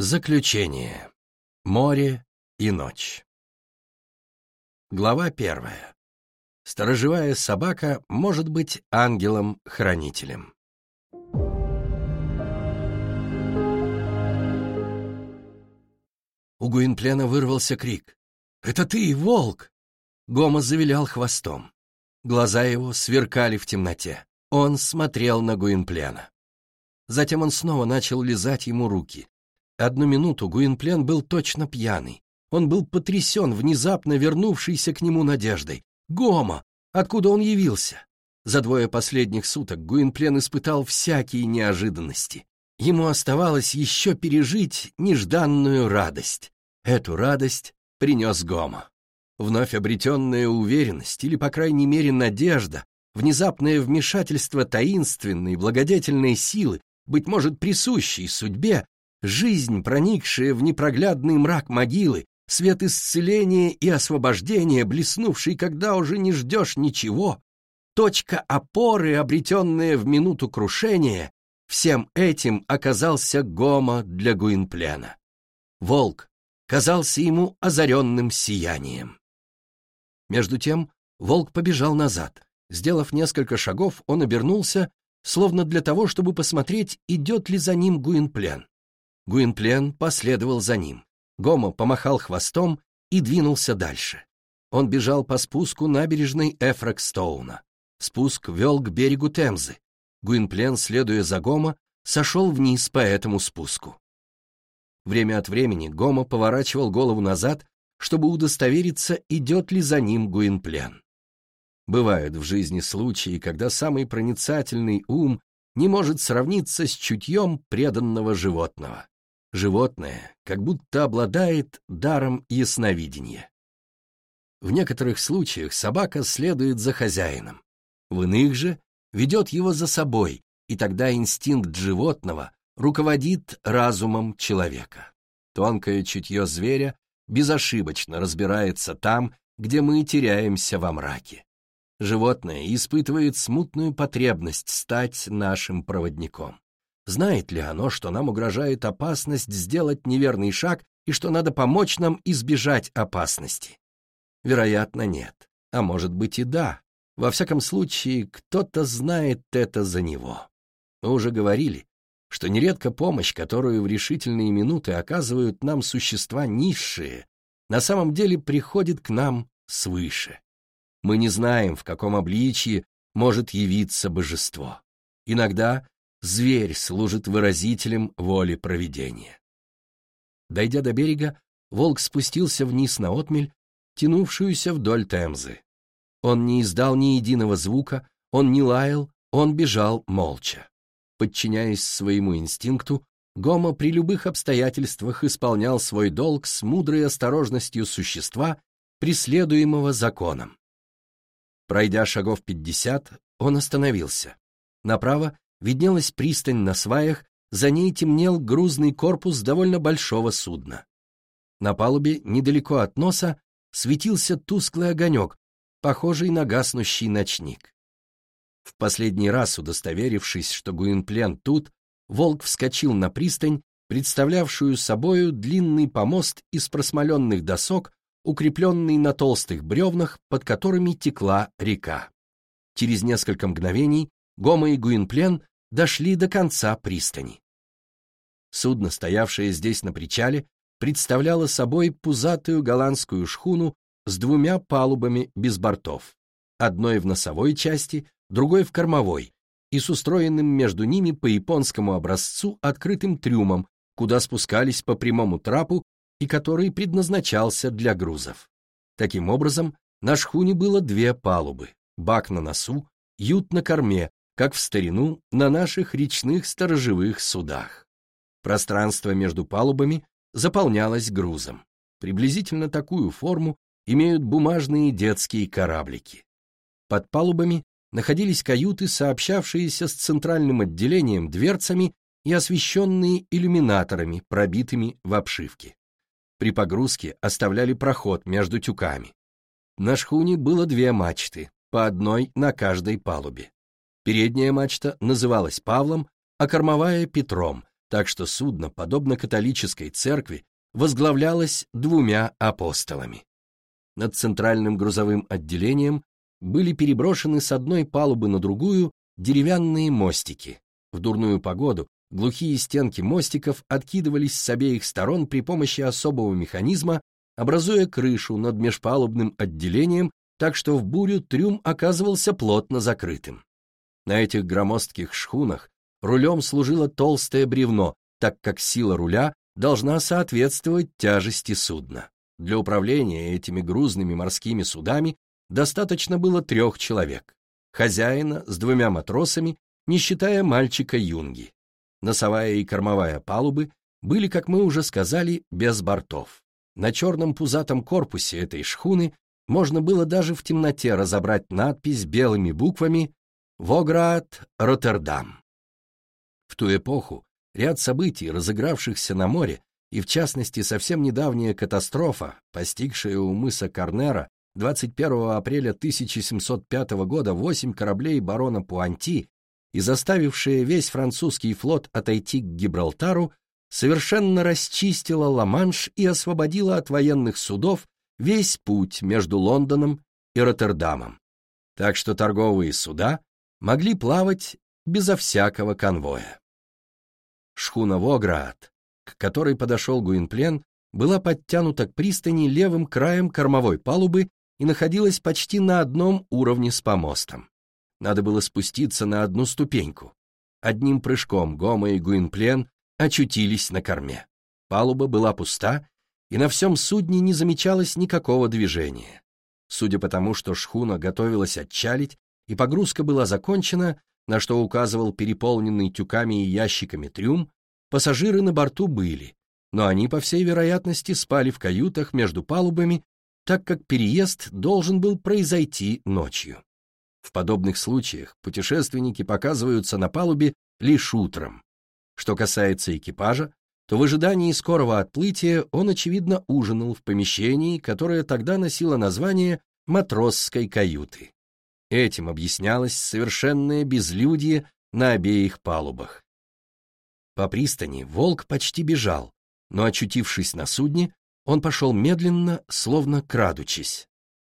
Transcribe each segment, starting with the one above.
Заключение. Море и ночь. Глава первая. Сторожевая собака может быть ангелом-хранителем. У Гуинплена вырвался крик. «Это ты, волк!» Гома завилял хвостом. Глаза его сверкали в темноте. Он смотрел на Гуинплена. Затем он снова начал лизать ему руки. Одну минуту Гуинплен был точно пьяный. Он был потрясен внезапно вернувшейся к нему надеждой. Гома! Откуда он явился? За двое последних суток Гуинплен испытал всякие неожиданности. Ему оставалось еще пережить нежданную радость. Эту радость принес Гома. Вновь обретенная уверенность, или, по крайней мере, надежда, внезапное вмешательство таинственной, благодетельной силы, быть может, присущей судьбе, Жизнь, проникшая в непроглядный мрак могилы, свет исцеления и освобождения, блеснувший, когда уже не ждешь ничего, точка опоры, обретенная в минуту крушения, всем этим оказался Гома для Гуинплена. Волк казался ему озаренным сиянием. Между тем волк побежал назад. Сделав несколько шагов, он обернулся, словно для того, чтобы посмотреть, идет ли за ним Гуинплен. Гуинплен последовал за ним. Гомо помахал хвостом и двинулся дальше. Он бежал по спуску набережной Эфрекстоуна. Спуск вел к берегу Темзы. Гуинплен, следуя за Гомо, сошел вниз по этому спуску. Время от времени Гомо поворачивал голову назад, чтобы удостовериться, идет ли за ним Гуинплен. Бывают в жизни случаи, когда самый проницательный ум не может сравниться с чутьем преданного животного. Животное как будто обладает даром ясновидения. В некоторых случаях собака следует за хозяином, в иных же ведет его за собой, и тогда инстинкт животного руководит разумом человека. Тонкое чутье зверя безошибочно разбирается там, где мы теряемся во мраке. Животное испытывает смутную потребность стать нашим проводником. Знает ли оно, что нам угрожает опасность сделать неверный шаг и что надо помочь нам избежать опасности? Вероятно, нет. А может быть и да. Во всяком случае, кто-то знает это за него. Мы уже говорили, что нередко помощь, которую в решительные минуты оказывают нам существа низшие, на самом деле приходит к нам свыше. Мы не знаем, в каком обличии может явиться божество. Иногда Зверь служит выразителем воли провидения. Дойдя до берега, волк спустился вниз на отмель, тянувшуюся вдоль Темзы. Он не издал ни единого звука, он не лаял, он бежал молча. Подчиняясь своему инстинкту, Гомо при любых обстоятельствах исполнял свой долг с мудрой осторожностью существа, преследуемого законом. Пройдя шагов пятьдесят, он остановился. Направо виднелась пристань на сваях, за ней темнел грузный корпус довольно большого судна. На палубе, недалеко от носа, светился тусклый огонек, похожий на гаснущий ночник. В последний раз, удостоверившись, что Гуинплен тут, волк вскочил на пристань, представлявшую собою длинный помост из просмоленных досок, укрепленный на толстых бревнах, под которыми текла река. Через несколько мгновений Гома и Гуинплен дошли до конца пристани. Судно, стоявшее здесь на причале, представляло собой пузатую голландскую шхуну с двумя палубами без бортов, одной в носовой части, другой в кормовой, и с устроенным между ними по японскому образцу открытым трюмом, куда спускались по прямому трапу и который предназначался для грузов. Таким образом, на шхуне было две палубы, бак на носу, ют на корме, как в старину на наших речных сторожевых судах. Пространство между палубами заполнялось грузом. Приблизительно такую форму имеют бумажные детские кораблики. Под палубами находились каюты, сообщавшиеся с центральным отделением дверцами и освещенные иллюминаторами, пробитыми в обшивке. При погрузке оставляли проход между тюками. На шхуне было две мачты, по одной на каждой палубе. Передняя мачта называлась Павлом, а кормовая — Петром, так что судно, подобно католической церкви, возглавлялось двумя апостолами. Над центральным грузовым отделением были переброшены с одной палубы на другую деревянные мостики. В дурную погоду глухие стенки мостиков откидывались с обеих сторон при помощи особого механизма, образуя крышу над межпалубным отделением, так что в бурю трюм оказывался плотно закрытым. На этих громоздких шхунах рулем служило толстое бревно, так как сила руля должна соответствовать тяжести судна. Для управления этими грузными морскими судами достаточно было трех человек. Хозяина с двумя матросами, не считая мальчика Юнги. Носовая и кормовая палубы были, как мы уже сказали, без бортов. На черном пузатом корпусе этой шхуны можно было даже в темноте разобрать надпись белыми буквами «Воград, Роттердам». В ту эпоху ряд событий, разыгравшихся на море, и в частности совсем недавняя катастрофа, постигшая у мыса Корнера 21 апреля 1705 года восемь кораблей барона Пуанти и заставившая весь французский флот отойти к Гибралтару, совершенно расчистила Ла-Манш и освободила от военных судов весь путь между Лондоном и Роттердамом. Так что торговые суда могли плавать безо всякого конвоя. Шхуна Вограат, к которой подошел Гуинплен, была подтянута к пристани левым краем кормовой палубы и находилась почти на одном уровне с помостом. Надо было спуститься на одну ступеньку. Одним прыжком Гома и Гуинплен очутились на корме. Палуба была пуста, и на всем судне не замечалось никакого движения. Судя по тому, что шхуна готовилась отчалить, и погрузка была закончена, на что указывал переполненный тюками и ящиками трюм, пассажиры на борту были, но они, по всей вероятности, спали в каютах между палубами так как переезд должен был произойти ночью. В подобных случаях путешественники показываются на палубе лишь утром. Что касается экипажа, то в ожидании скорого отплытия он, очевидно, ужинал в помещении, которое тогда носило название матросской каюты. Этим объяснялось совершенное безлюдье на обеих палубах. По пристани волк почти бежал, но, очутившись на судне, он пошел медленно, словно крадучись.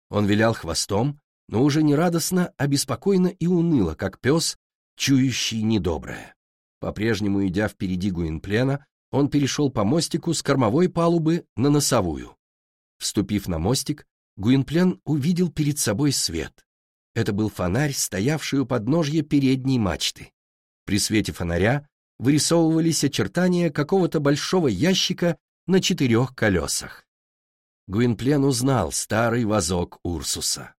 Он вилял хвостом, но уже не радостно, а беспокойно и уныло, как пес, чующий недоброе. По-прежнему идя впереди Гуинплена, он перешел по мостику с кормовой палубы на носовую. Вступив на мостик, Гуинплен увидел перед собой свет. Это был фонарь, стоявший у подножья передней мачты. При свете фонаря вырисовывались очертания какого-то большого ящика на четырех колесах. Гуинплен узнал старый вазок Урсуса.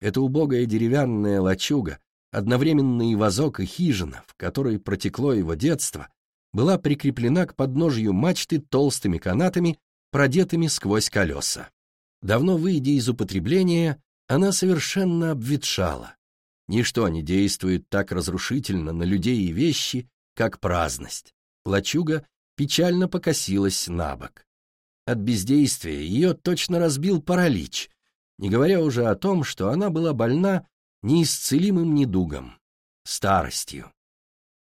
Это убогая деревянная лачуга, одновременно и вазок, и хижина, в которой протекло его детство, была прикреплена к подножью мачты толстыми канатами, продетыми сквозь колеса. Давно выйдя из употребления, она совершенно обветшала. Ничто не действует так разрушительно на людей и вещи, как праздность. Лачуга печально покосилась на бок. От бездействия ее точно разбил паралич, не говоря уже о том, что она была больна неисцелимым недугом — старостью.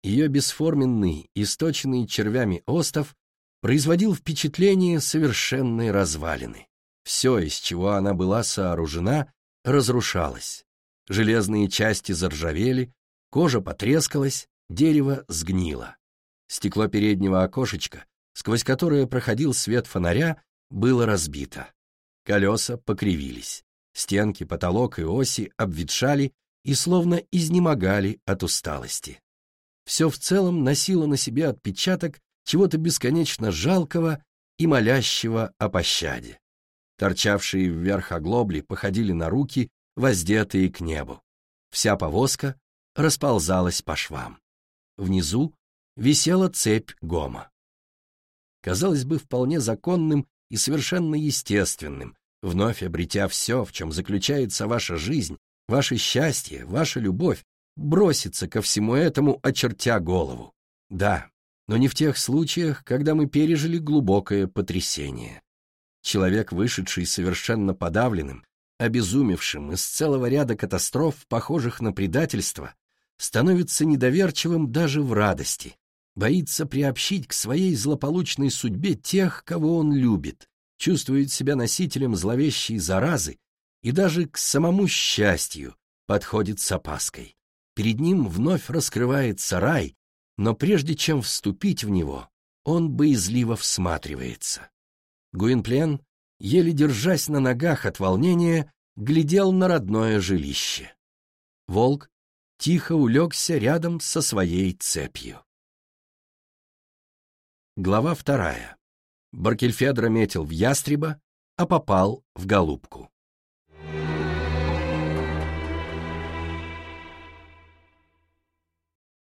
Ее бесформенный, источенный червями остов производил впечатление совершенной развалины. Все, из чего она была сооружена, разрушалось. Железные части заржавели, кожа потрескалась, дерево сгнило. Стекло переднего окошечка, сквозь которое проходил свет фонаря, было разбито. Колеса покривились. Стенки, потолок и оси обветшали и словно изнемогали от усталости. Все в целом носило на себе отпечаток чего-то бесконечно жалкого и молящего о пощаде. Торчавшие вверх оглобли походили на руки, воздетые к небу. Вся повозка расползалась по швам. Внизу висела цепь гома. Казалось бы, вполне законным и совершенно естественным, вновь обретя все, в чем заключается ваша жизнь, ваше счастье, ваша любовь, броситься ко всему этому, очертя голову. Да, но не в тех случаях, когда мы пережили глубокое потрясение. Человек, вышедший совершенно подавленным, обезумевшим из целого ряда катастроф, похожих на предательство, становится недоверчивым даже в радости, боится приобщить к своей злополучной судьбе тех, кого он любит, чувствует себя носителем зловещей заразы и даже к самому счастью подходит с опаской. Перед ним вновь раскрывается рай, но прежде чем вступить в него, он боязливо всматривается. Гуинплен, еле держась на ногах от волнения, глядел на родное жилище. Волк тихо улегся рядом со своей цепью. Глава вторая. Баркельфедро метил в ястреба, а попал в голубку.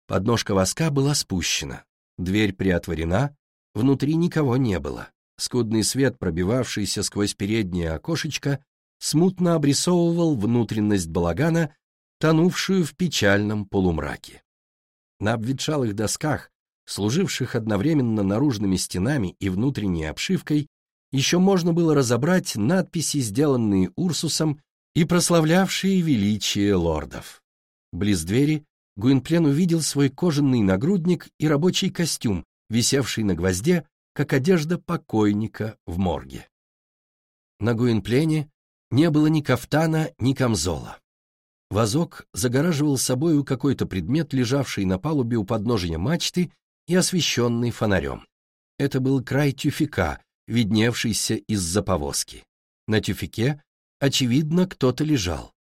Подножка воска была спущена, дверь приотворена, внутри никого не было. Скудный свет, пробивавшийся сквозь переднее окошечко, смутно обрисовывал внутренность балагана, тонувшую в печальном полумраке. На обветшалых досках, служивших одновременно наружными стенами и внутренней обшивкой, еще можно было разобрать надписи, сделанные Урсусом и прославлявшие величие лордов. Близ двери Гуинплен увидел свой кожаный нагрудник и рабочий костюм, висевший на гвозде, как одежда покойника в морге. На Гуинплене не было ни кафтана, ни камзола. Вазок загораживал собою какой-то предмет, лежавший на палубе у подножия мачты и освещенный фонарем. Это был край тюфика, видневшийся из-за повозки. На тюфике, очевидно, кто-то лежал.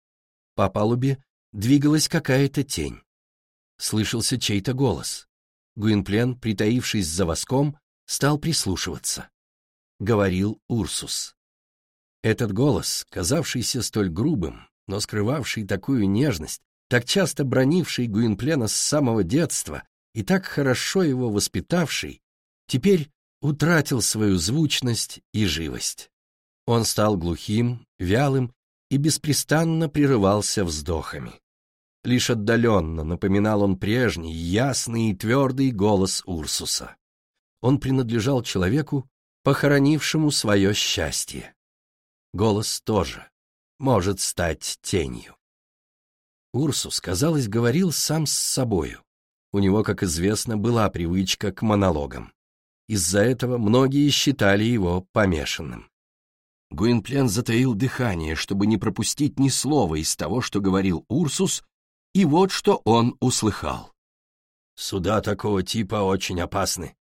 По палубе двигалась какая-то тень. Слышался чей-то голос. Гуинплен, притаившись за воском, стал прислушиваться. Говорил Урсус. Этот голос, казавшийся столь грубым, но скрывавший такую нежность, так часто бронивший Гуинплена с самого детства и так хорошо его воспитавший, теперь утратил свою звучность и живость. Он стал глухим, вялым и беспрестанно прерывался вздохами. Лишь отдаленно напоминал он прежний, ясный и твердый голос Урсуса. Он принадлежал человеку, похоронившему свое счастье. Голос тоже может стать тенью. Урсус, казалось, говорил сам с собою. У него, как известно, была привычка к монологам. Из-за этого многие считали его помешанным. Гуинплен затаил дыхание, чтобы не пропустить ни слова из того, что говорил Урсус, и вот что он услыхал. «Суда такого типа очень опасны.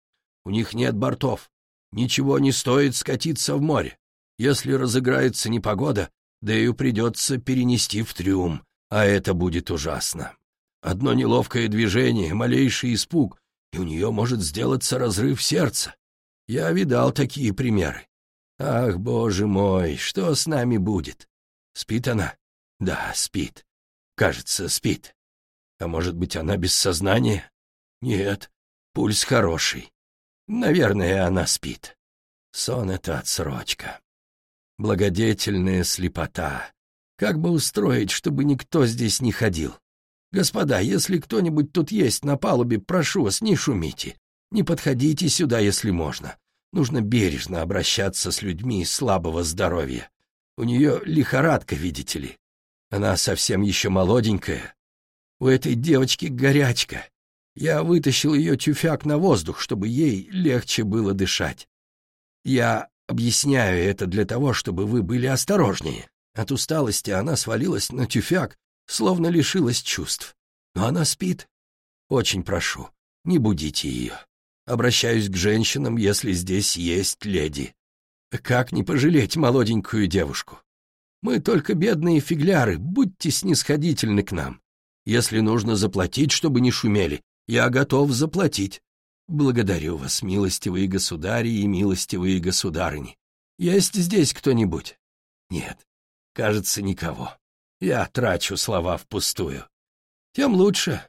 У них нет бортов. Ничего не стоит скатиться в море. Если разыграется непогода, Дэю придется перенести в трюм, а это будет ужасно. Одно неловкое движение, малейший испуг, и у нее может сделаться разрыв сердца. Я видал такие примеры. Ах, боже мой, что с нами будет? Спит она? Да, спит. Кажется, спит. А может быть, она без сознания? Нет, пульс хороший. Наверное, она спит. Сон — это отсрочка. Благодетельная слепота. Как бы устроить, чтобы никто здесь не ходил? Господа, если кто-нибудь тут есть на палубе, прошу вас, не шумите. Не подходите сюда, если можно. Нужно бережно обращаться с людьми слабого здоровья. У нее лихорадка, видите ли. Она совсем еще молоденькая. У этой девочки горячка. Я вытащил ее тюфяк на воздух, чтобы ей легче было дышать. Я объясняю это для того, чтобы вы были осторожнее. От усталости она свалилась на тюфяк, словно лишилась чувств. Но она спит. Очень прошу, не будите ее. Обращаюсь к женщинам, если здесь есть леди. Как не пожалеть молоденькую девушку? Мы только бедные фигляры, будьте снисходительны к нам. Если нужно заплатить, чтобы не шумели, я готов заплатить. Благодарю вас, милостивые государи и милостивые государыни. Есть здесь кто-нибудь? Нет, кажется, никого. Я трачу слова впустую. Тем лучше.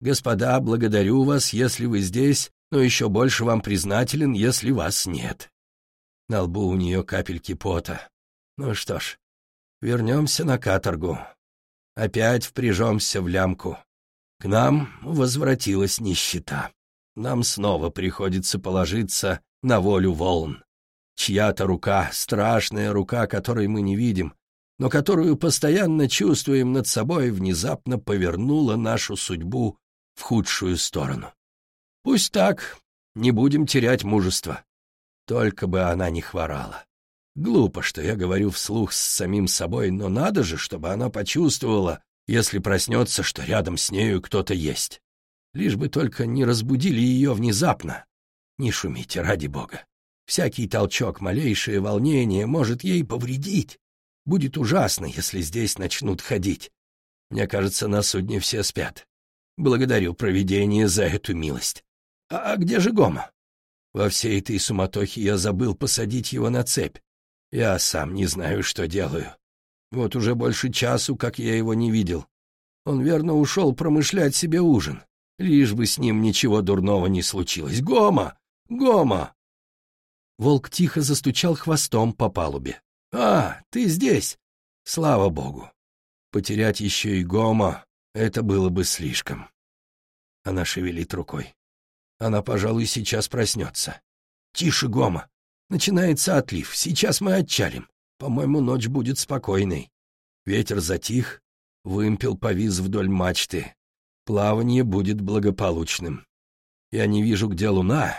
Господа, благодарю вас, если вы здесь, но еще больше вам признателен, если вас нет. На лбу у нее капельки пота. Ну что ж, вернемся на каторгу. Опять впряжемся в лямку. К нам возвратилась нищета. Нам снова приходится положиться на волю волн. Чья-то рука, страшная рука, которой мы не видим, но которую постоянно чувствуем над собой, внезапно повернула нашу судьбу в худшую сторону. Пусть так, не будем терять мужество. Только бы она не хворала. Глупо, что я говорю вслух с самим собой, но надо же, чтобы она почувствовала, если проснется, что рядом с нею кто-то есть. Лишь бы только не разбудили ее внезапно. Не шумите, ради бога. Всякий толчок, малейшее волнение может ей повредить. Будет ужасно, если здесь начнут ходить. Мне кажется, на судне все спят. Благодарю провидение за эту милость. А, а где же Гома? Во всей этой суматохе я забыл посадить его на цепь. Я сам не знаю, что делаю. Вот уже больше часу, как я его не видел. Он верно ушел промышлять себе ужин. Лишь бы с ним ничего дурного не случилось. Гома! Гома!» Волк тихо застучал хвостом по палубе. «А, ты здесь! Слава богу! Потерять еще и Гома — это было бы слишком». Она шевелит рукой. Она, пожалуй, сейчас проснется. «Тише, Гома! Начинается отлив. Сейчас мы отчалим. По-моему, ночь будет спокойной. Ветер затих, вымпел повис вдоль мачты. Плавание будет благополучным. Я не вижу, где луна,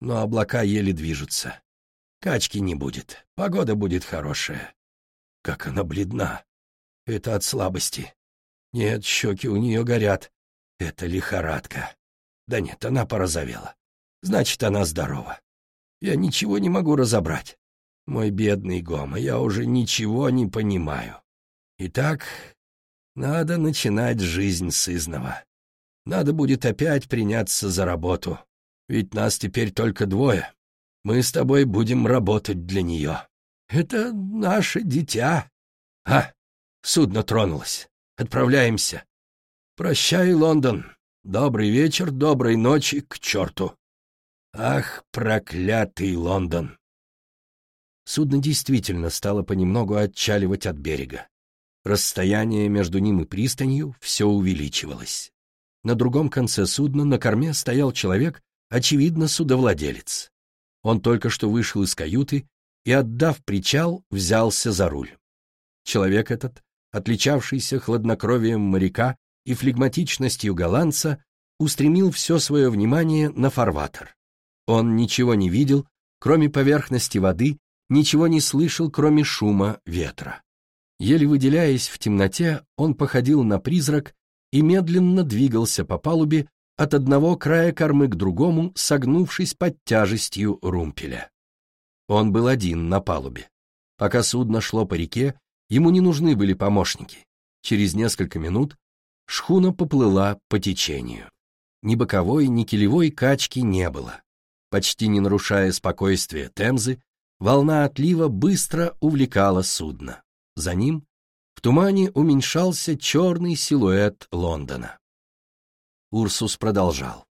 но облака еле движутся. Качки не будет, погода будет хорошая. Как она бледна. Это от слабости. Нет, щеки у нее горят. Это лихорадка. Да нет, она порозовела. Значит, она здорова. Я ничего не могу разобрать. Мой бедный Гома, я уже ничего не понимаю. Итак, надо начинать жизнь сызнова. Надо будет опять приняться за работу. Ведь нас теперь только двое. Мы с тобой будем работать для нее. Это наше дитя. А, судно тронулось. Отправляемся. Прощай, Лондон. Добрый вечер, доброй ночи, к черту. Ах, проклятый Лондон! Судно действительно стало понемногу отчаливать от берега. Расстояние между ним и пристанью все увеличивалось. На другом конце судна на корме стоял человек, очевидно, судовладелец. Он только что вышел из каюты и, отдав причал, взялся за руль. Человек этот, отличавшийся хладнокровием моряка и флегматичностью голландца, устремил все свое внимание на фарватер. Он ничего не видел, кроме поверхности воды, ничего не слышал, кроме шума ветра. Еле выделяясь в темноте, он походил на призрак и медленно двигался по палубе от одного края кормы к другому, согнувшись под тяжестью румпеля. Он был один на палубе. Пока судно шло по реке, ему не нужны были помощники. Через несколько минут шхуна поплыла по течению. Ни боковой, ни килевой качки не было. Почти не нарушая спокойствия Темзы, волна отлива быстро увлекала судно. За ним в тумане уменьшался черный силуэт Лондона. Урсус продолжал.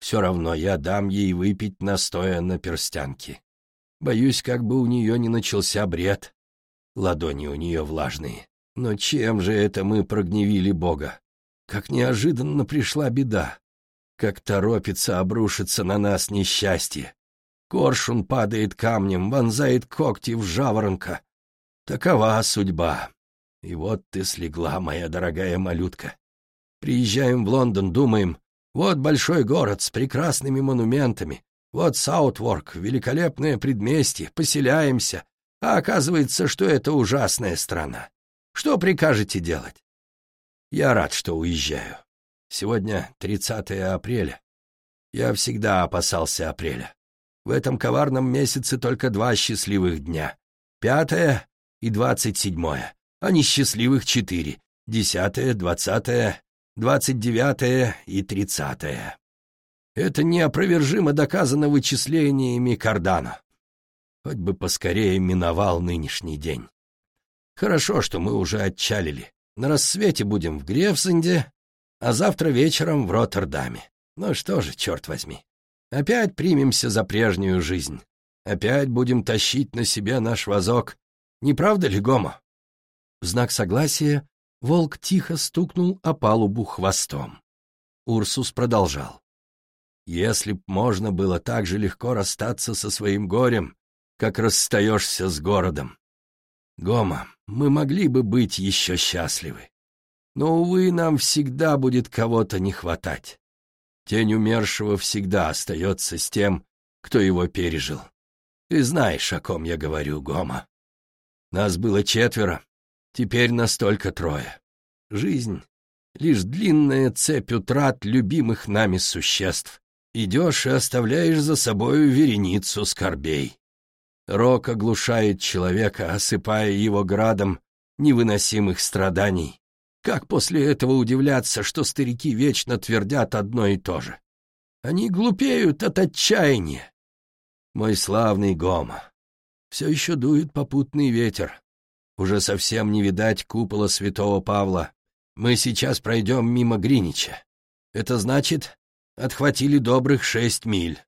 «Все равно я дам ей выпить настоя на перстянке. Боюсь, как бы у нее не начался бред. Ладони у нее влажные. Но чем же это мы прогневили Бога? Как неожиданно пришла беда как торопится обрушиться на нас несчастье. Коршун падает камнем, вонзает когти в жаворонка. Такова судьба. И вот ты слегла, моя дорогая малютка. Приезжаем в Лондон, думаем, вот большой город с прекрасными монументами, вот Саутворк, великолепное предместье, поселяемся, а оказывается, что это ужасная страна. Что прикажете делать? Я рад, что уезжаю. Сегодня 30 апреля. Я всегда опасался апреля. В этом коварном месяце только два счастливых дня. Пятое и двадцать седьмое, а несчастливых четыре. Десятое, двадцатое, двадцать девятое и тридцатое. Это неопровержимо доказано вычислениями Кардана. Хоть бы поскорее миновал нынешний день. Хорошо, что мы уже отчалили. На рассвете будем в Грефсенде, а завтра вечером в Роттердаме. Ну что же, черт возьми, опять примемся за прежнюю жизнь. Опять будем тащить на себе наш вазок. Не правда ли, Гомо?» В знак согласия волк тихо стукнул о палубу хвостом. Урсус продолжал. «Если б можно было так же легко расстаться со своим горем, как расстаешься с городом. Гома, мы могли бы быть еще счастливы. Но, увы, нам всегда будет кого-то не хватать. Тень умершего всегда остается с тем, кто его пережил. Ты знаешь, о ком я говорю, Гома. Нас было четверо, теперь нас только трое. Жизнь — лишь длинная цепь утрат любимых нами существ. Идешь и оставляешь за собою вереницу скорбей. Рок оглушает человека, осыпая его градом невыносимых страданий. Как после этого удивляться, что старики вечно твердят одно и то же? Они глупеют от отчаяния. Мой славный Гома, все еще дует попутный ветер. Уже совсем не видать купола святого Павла. Мы сейчас пройдем мимо Гринича. Это значит, отхватили добрых шесть миль.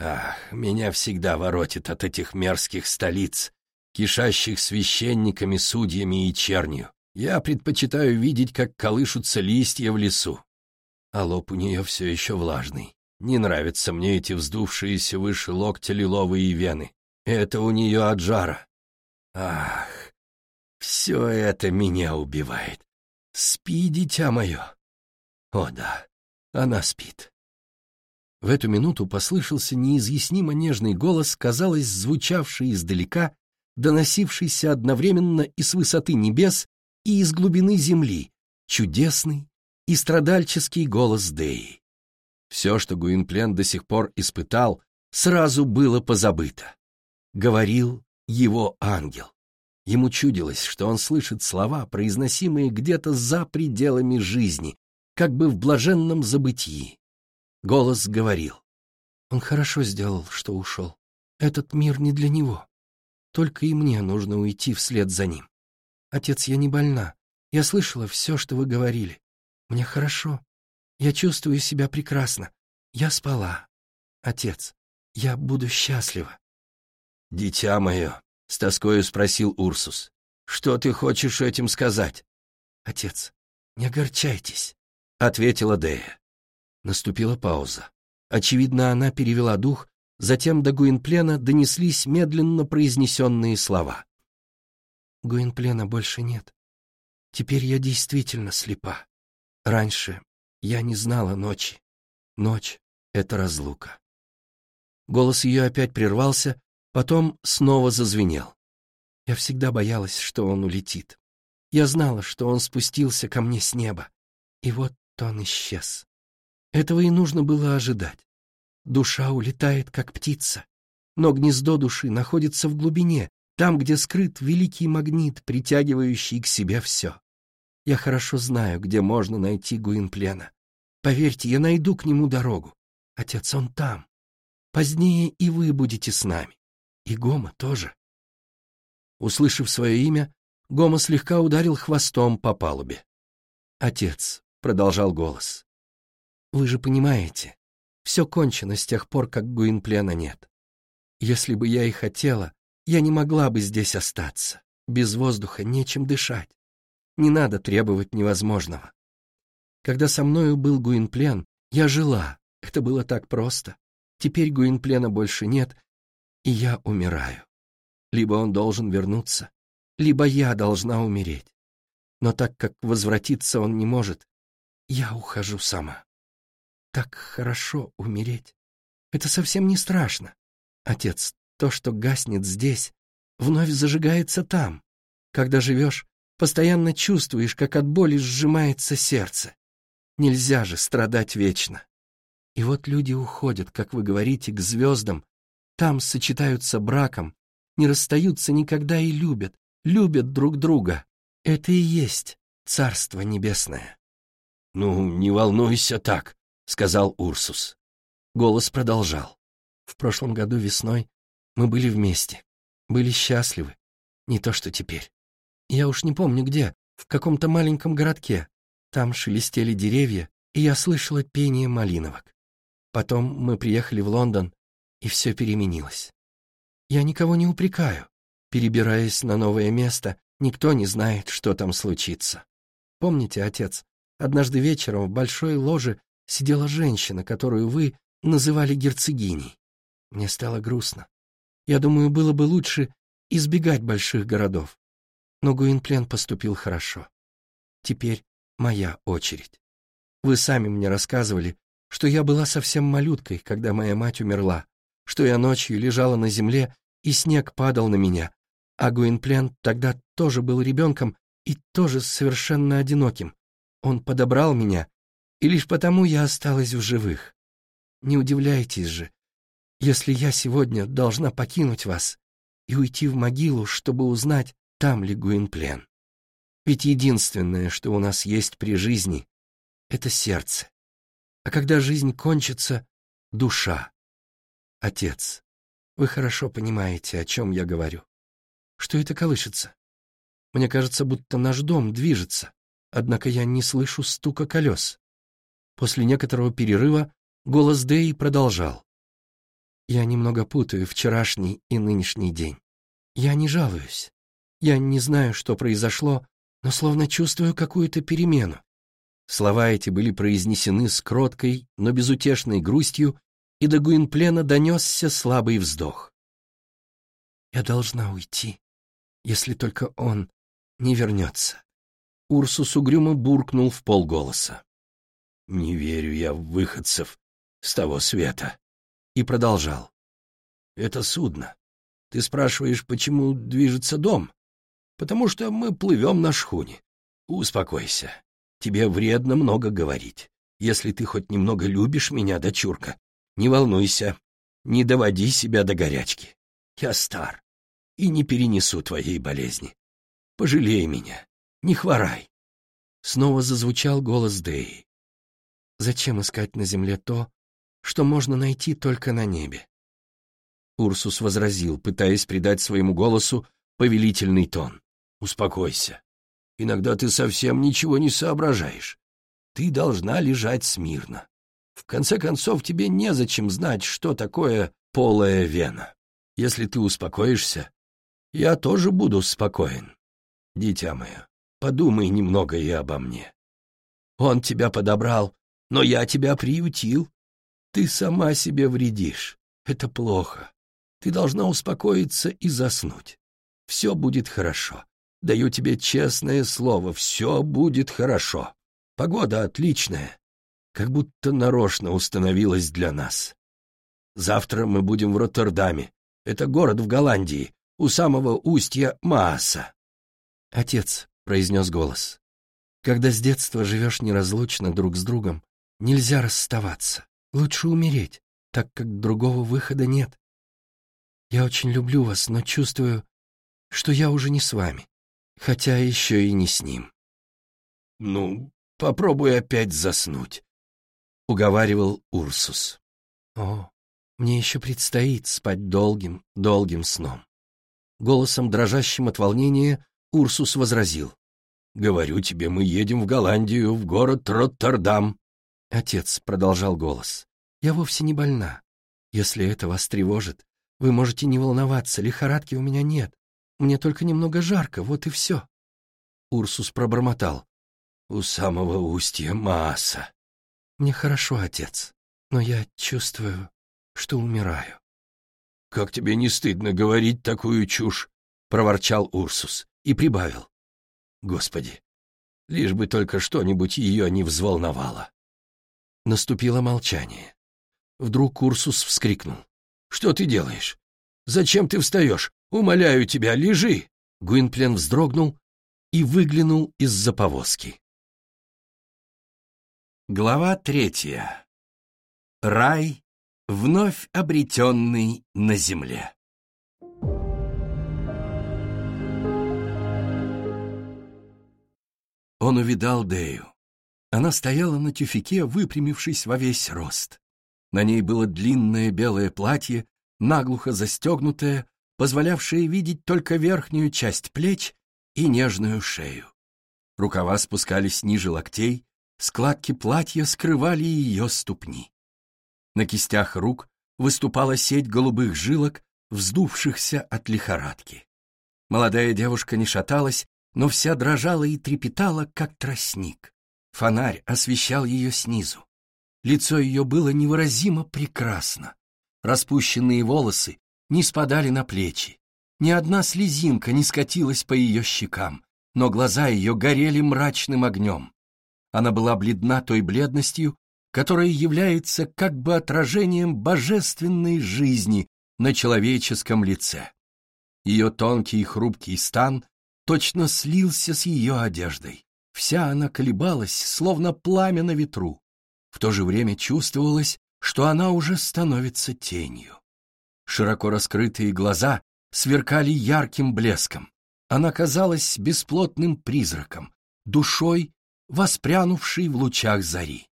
Ах, меня всегда воротит от этих мерзких столиц, кишащих священниками, судьями и чернью. Я предпочитаю видеть, как колышутся листья в лесу. А лоб у нее все еще влажный. Не нравятся мне эти вздувшиеся выше локтя лиловые вены. Это у нее от жара. Ах, все это меня убивает. Спи, дитя мое. О да, она спит. В эту минуту послышался неизъяснимо нежный голос, казалось, звучавший издалека, доносившийся одновременно и с высоты небес, и из глубины земли, чудесный и страдальческий голос Деи. Все, что Гуинплен до сих пор испытал, сразу было позабыто. Говорил его ангел. Ему чудилось, что он слышит слова, произносимые где-то за пределами жизни, как бы в блаженном забытии. Голос говорил. Он хорошо сделал, что ушел. Этот мир не для него. Только и мне нужно уйти вслед за ним. Отец, я не больна. Я слышала все, что вы говорили. Мне хорошо. Я чувствую себя прекрасно. Я спала. Отец, я буду счастлива. Дитя мое, с тоскою спросил Урсус, что ты хочешь этим сказать? Отец, не огорчайтесь, ответила Дея. Наступила пауза. Очевидно, она перевела дух, затем до Гуинплена донеслись медленно произнесенные слова. Гуинплена больше нет. Теперь я действительно слепа. Раньше я не знала ночи. Ночь — это разлука. Голос ее опять прервался, потом снова зазвенел. Я всегда боялась, что он улетит. Я знала, что он спустился ко мне с неба. И вот он исчез. Этого и нужно было ожидать. Душа улетает, как птица, но гнездо души находится в глубине, там, где скрыт великий магнит, притягивающий к себе все. Я хорошо знаю, где можно найти Гуинплена. Поверьте, я найду к нему дорогу. Отец, он там. Позднее и вы будете с нами. И Гома тоже. Услышав свое имя, Гома слегка ударил хвостом по палубе. «Отец», — продолжал голос, — «вы же понимаете, все кончено с тех пор, как Гуинплена нет. Если бы я и хотела, я не могла бы здесь остаться. Без воздуха нечем дышать. Не надо требовать невозможного. Когда со мною был Гуинплен, я жила. Это было так просто. Теперь Гуинплена больше нет, и я умираю. Либо он должен вернуться, либо я должна умереть. Но так как возвратиться он не может, я ухожу сама. Так хорошо умереть. Это совсем не страшно. Отец, то, что гаснет здесь, вновь зажигается там. Когда живешь, постоянно чувствуешь, как от боли сжимается сердце. Нельзя же страдать вечно. И вот люди уходят, как вы говорите, к звездам, там сочетаются браком, не расстаются никогда и любят, любят друг друга. Это и есть Царство Небесное. «Ну, не волнуйся так», — сказал Урсус. Голос продолжал. В прошлом году весной мы были вместе, были счастливы, не то что теперь. Я уж не помню где, в каком-то маленьком городке. Там шелестели деревья, и я слышала пение малиновок. Потом мы приехали в Лондон, и все переменилось. Я никого не упрекаю. Перебираясь на новое место, никто не знает, что там случится. Помните, отец, однажды вечером в большой ложе сидела женщина, которую вы называли герцогиней. Мне стало грустно. Я думаю, было бы лучше избегать больших городов. Но Гуинплен поступил хорошо. Теперь моя очередь. Вы сами мне рассказывали, что я была совсем малюткой, когда моя мать умерла, что я ночью лежала на земле, и снег падал на меня, а Гуинплен тогда тоже был ребенком и тоже совершенно одиноким. Он подобрал меня, и лишь потому я осталась в живых. Не удивляйтесь же, если я сегодня должна покинуть вас и уйти в могилу, чтобы узнать, там ли Гуинплен. Ведь единственное, что у нас есть при жизни, — это сердце. А когда жизнь кончится — душа. Отец, вы хорошо понимаете, о чем я говорю. Что это колышется? Мне кажется, будто наш дом движется, однако я не слышу стука колес. После некоторого перерыва голос Дэй продолжал. Я немного путаю вчерашний и нынешний день. Я не жалуюсь. Я не знаю, что произошло, но словно чувствую какую-то перемену. Слова эти были произнесены с кроткой, но безутешной грустью, и до Гуинплена донесся слабый вздох. «Я должна уйти, если только он не вернется». Урсус угрюмо буркнул в полголоса. «Не верю я в выходцев с того света», и продолжал. «Это судно. Ты спрашиваешь, почему движется дом? Потому что мы плывем на шхуне. Успокойся. Тебе вредно много говорить. Если ты хоть немного любишь меня, дочурка, не волнуйся, не доводи себя до горячки. Я стар и не перенесу твоей болезни. Пожалей меня, не хворай. Снова зазвучал голос Деи. Зачем искать на земле то, что можно найти только на небе. Урсус возразил, пытаясь придать своему голосу повелительный тон. «Успокойся. Иногда ты совсем ничего не соображаешь. Ты должна лежать смирно. В конце концов, тебе незачем знать, что такое полая вена. Если ты успокоишься, я тоже буду спокоен. Дитя мое, подумай немного и обо мне. Он тебя подобрал, но я тебя приютил. Ты сама себе вредишь. Это плохо. Ты должна успокоиться и заснуть. Все будет хорошо. Даю тебе честное слово, все будет хорошо. Погода отличная, как будто нарочно установилась для нас. Завтра мы будем в Роттердаме. Это город в Голландии, у самого устья Мааса. «Отец», — произнес голос, — «когда с детства живешь неразлучно друг с другом, нельзя расставаться. Лучше умереть, так как другого выхода нет. Я очень люблю вас, но чувствую, что я уже не с вами, хотя еще и не с ним. «Ну, попробуй опять заснуть», — уговаривал Урсус. «О, мне еще предстоит спать долгим, долгим сном». Голосом, дрожащим от волнения, Урсус возразил. «Говорю тебе, мы едем в Голландию, в город Роттердам. «Отец», — продолжал голос, — «я вовсе не больна. Если это вас тревожит, вы можете не волноваться, лихорадки у меня нет. Мне только немного жарко, вот и все». Урсус пробормотал. «У самого устья масса». «Мне хорошо, отец, но я чувствую, что умираю». «Как тебе не стыдно говорить такую чушь?» — проворчал Урсус и прибавил. «Господи, лишь бы только что-нибудь ее не взволновало». Наступило молчание. Вдруг Урсус вскрикнул. «Что ты делаешь? Зачем ты встаешь? Умоляю тебя, лежи!» Гуинплен вздрогнул и выглянул из-за повозки. Глава третья. Рай, вновь обретенный на земле. Он увидал Дею. Она стояла на тюфике, выпрямившись во весь рост. На ней было длинное белое платье, наглухо застегнутое, позволявшее видеть только верхнюю часть плеч и нежную шею. Рукава спускались ниже локтей, складки платья скрывали ее ступни. На кистях рук выступала сеть голубых жилок, вздувшихся от лихорадки. Молодая девушка не шаталась, но вся дрожала и трепетала, как тростник. Фонарь освещал ее снизу. Лицо ее было невыразимо прекрасно. Распущенные волосы не спадали на плечи. Ни одна слезинка не скатилась по ее щекам, но глаза ее горели мрачным огнем. Она была бледна той бледностью, которое является как бы отражением божественной жизни на человеческом лице. Ее тонкий и хрупкий стан точно слился с ее одеждой. Вся она колебалась, словно пламя на ветру. В то же время чувствовалось, что она уже становится тенью. Широко раскрытые глаза сверкали ярким блеском. Она казалась бесплотным призраком, душой, воспрянувшей в лучах зари.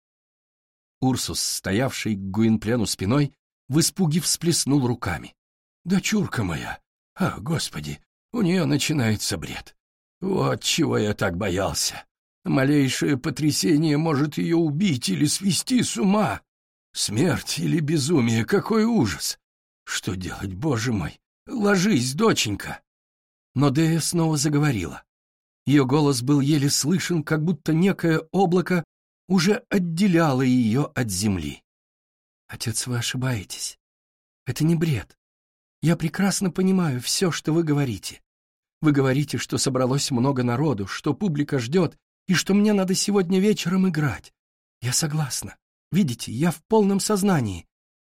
Урсус, стоявший к Гуинплену спиной, в испуге всплеснул руками. «Дочурка моя! Ах, Господи! У нее начинается бред! Вот чего я так боялся! Малейшее потрясение может ее убить или свести с ума! Смерть или безумие, какой ужас! Что делать, Боже мой? Ложись, доченька!» Но Дея снова заговорила. Ее голос был еле слышен, как будто некое облако уже отделяло ее от земли. «Отец, вы ошибаетесь. Это не бред. Я прекрасно понимаю все, что вы говорите. Вы говорите, что собралось много народу, что публика ждет, и что мне надо сегодня вечером играть. Я согласна. Видите, я в полном сознании.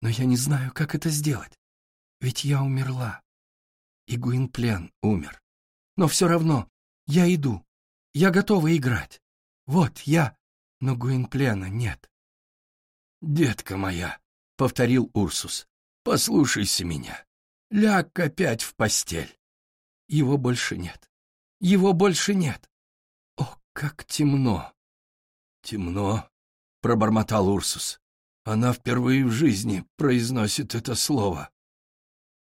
Но я не знаю, как это сделать. Ведь я умерла. И Гуинплен умер. Но все равно я иду. Я готова играть. Вот я, но Гуинплена нет. «Детка моя», — повторил Урсус, — «послушайся меня. Ляг опять в постель». Его больше нет. Его больше нет. Как темно. Темно, — пробормотал Урсус. Она впервые в жизни произносит это слово.